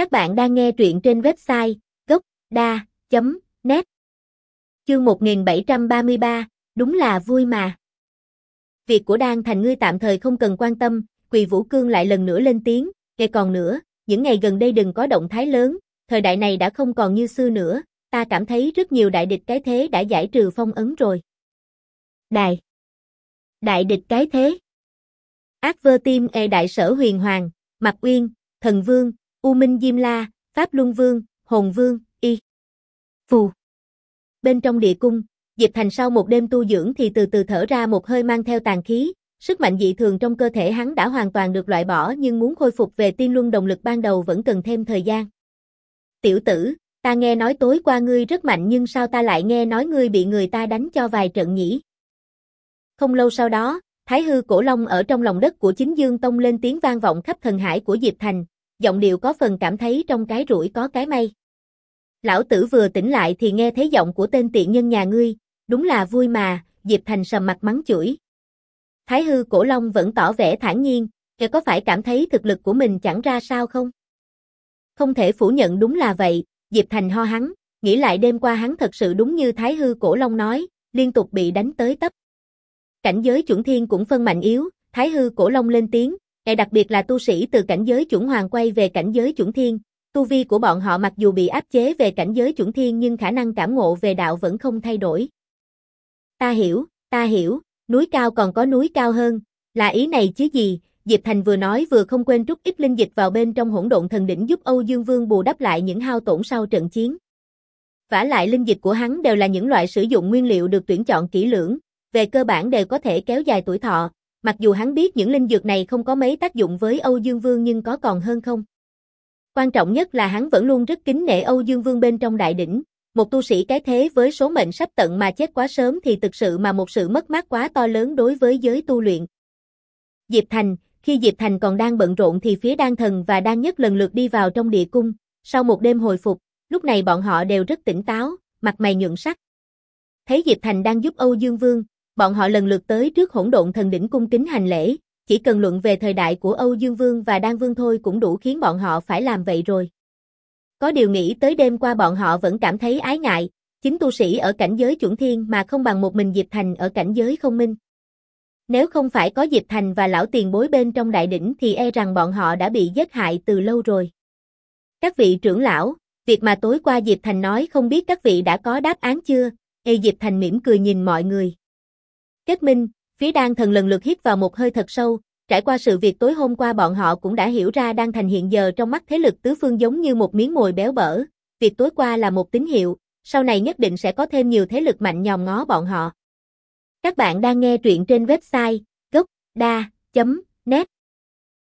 Các bạn đang nghe truyện trên website gocda.net Chương 1733, đúng là vui mà. Việc của Đan Thành ngươi tạm thời không cần quan tâm, Quỳ Vũ Cương lại lần nữa lên tiếng, kể còn nữa, những ngày gần đây đừng có động thái lớn, thời đại này đã không còn như xưa nữa, ta cảm thấy rất nhiều đại địch cái thế đã giải trừ phong ấn rồi. đại Đại địch cái thế Ác vơ tim e đại sở huyền hoàng, Mạc Uyên, Thần Vương, U Minh Diêm La, Pháp Luân Vương, Hồn Vương, Y. Phù. Bên trong địa cung, Diệp Thành sau một đêm tu dưỡng thì từ từ thở ra một hơi mang theo tàn khí, sức mạnh dị thường trong cơ thể hắn đã hoàn toàn được loại bỏ nhưng muốn khôi phục về tiên luân động lực ban đầu vẫn cần thêm thời gian. Tiểu tử, ta nghe nói tối qua ngươi rất mạnh nhưng sao ta lại nghe nói ngươi bị người ta đánh cho vài trận nhỉ? Không lâu sau đó, Thái hư cổ long ở trong lòng đất của chính Dương Tông lên tiếng vang vọng khắp thần hải của Diệp Thành, giọng điệu có phần cảm thấy trong cái rủi có cái may. Lão tử vừa tỉnh lại thì nghe thấy giọng của tên tiện nhân nhà ngươi, đúng là vui mà, Diệp Thành sầm mặt mắng chửi. Thái hư cổ long vẫn tỏ vẻ thản nhiên, kẻ có phải cảm thấy thực lực của mình chẳng ra sao không? Không thể phủ nhận đúng là vậy, Diệp Thành ho hắn, nghĩ lại đêm qua hắn thật sự đúng như Thái hư cổ long nói, liên tục bị đánh tới tấp. Cảnh giới chuẩn thiên cũng phân mạnh yếu, Thái hư cổ long lên tiếng, e đặc biệt là tu sĩ từ cảnh giới chuẩn hoàng quay về cảnh giới chuẩn thiên, tu vi của bọn họ mặc dù bị áp chế về cảnh giới chuẩn thiên nhưng khả năng cảm ngộ về đạo vẫn không thay đổi. Ta hiểu, ta hiểu, núi cao còn có núi cao hơn, là ý này chứ gì, Diệp Thành vừa nói vừa không quên trút ít linh dịch vào bên trong hỗn độn thần đỉnh giúp Âu Dương Vương bù đắp lại những hao tổn sau trận chiến. Vả lại linh dịch của hắn đều là những loại sử dụng nguyên liệu được tuyển chọn kỹ lưỡng, về cơ bản đều có thể kéo dài tuổi thọ, mặc dù hắn biết những linh dược này không có mấy tác dụng với Âu Dương Vương nhưng có còn hơn không. Quan trọng nhất là hắn vẫn luôn rất kính nể Âu Dương Vương bên trong đại đỉnh, một tu sĩ cái thế với số mệnh sắp tận mà chết quá sớm thì thực sự mà một sự mất mát quá to lớn đối với giới tu luyện. Diệp Thành, khi Diệp Thành còn đang bận rộn thì phía Đan Thần và Đan Nhất lần lượt đi vào trong địa cung, sau một đêm hồi phục, lúc này bọn họ đều rất tỉnh táo, mặt mày nhuận sắc. Thấy Diệp Thành đang giúp Âu Dương Vương, bọn họ lần lượt tới trước hỗn độn thần đỉnh cung kính hành lễ, chỉ cần luận về thời đại của Âu Dương Vương và Đan Vương thôi cũng đủ khiến bọn họ phải làm vậy rồi. Có điều nghĩ tới đêm qua bọn họ vẫn cảm thấy ái ngại, chính tu sĩ ở cảnh giới chuẩn thiên mà không bằng một mình Diệp Thành ở cảnh giới không minh. Nếu không phải có Diệp Thành và lão tiền bối bên trong đại đỉnh thì e rằng bọn họ đã bị giết hại từ lâu rồi. Các vị trưởng lão, việc mà tối qua Diệp Thành nói không biết các vị đã có đáp án chưa? Ê Diệp Thành mỉm cười nhìn mọi người. Kết minh, phía đan thần lần lượt hít vào một hơi thật sâu, trải qua sự việc tối hôm qua bọn họ cũng đã hiểu ra đan thành hiện giờ trong mắt thế lực tứ phương giống như một miếng mồi béo bở, việc tối qua là một tín hiệu, sau này nhất định sẽ có thêm nhiều thế lực mạnh nhòm ngó bọn họ. Các bạn đang nghe truyện trên website gocda.net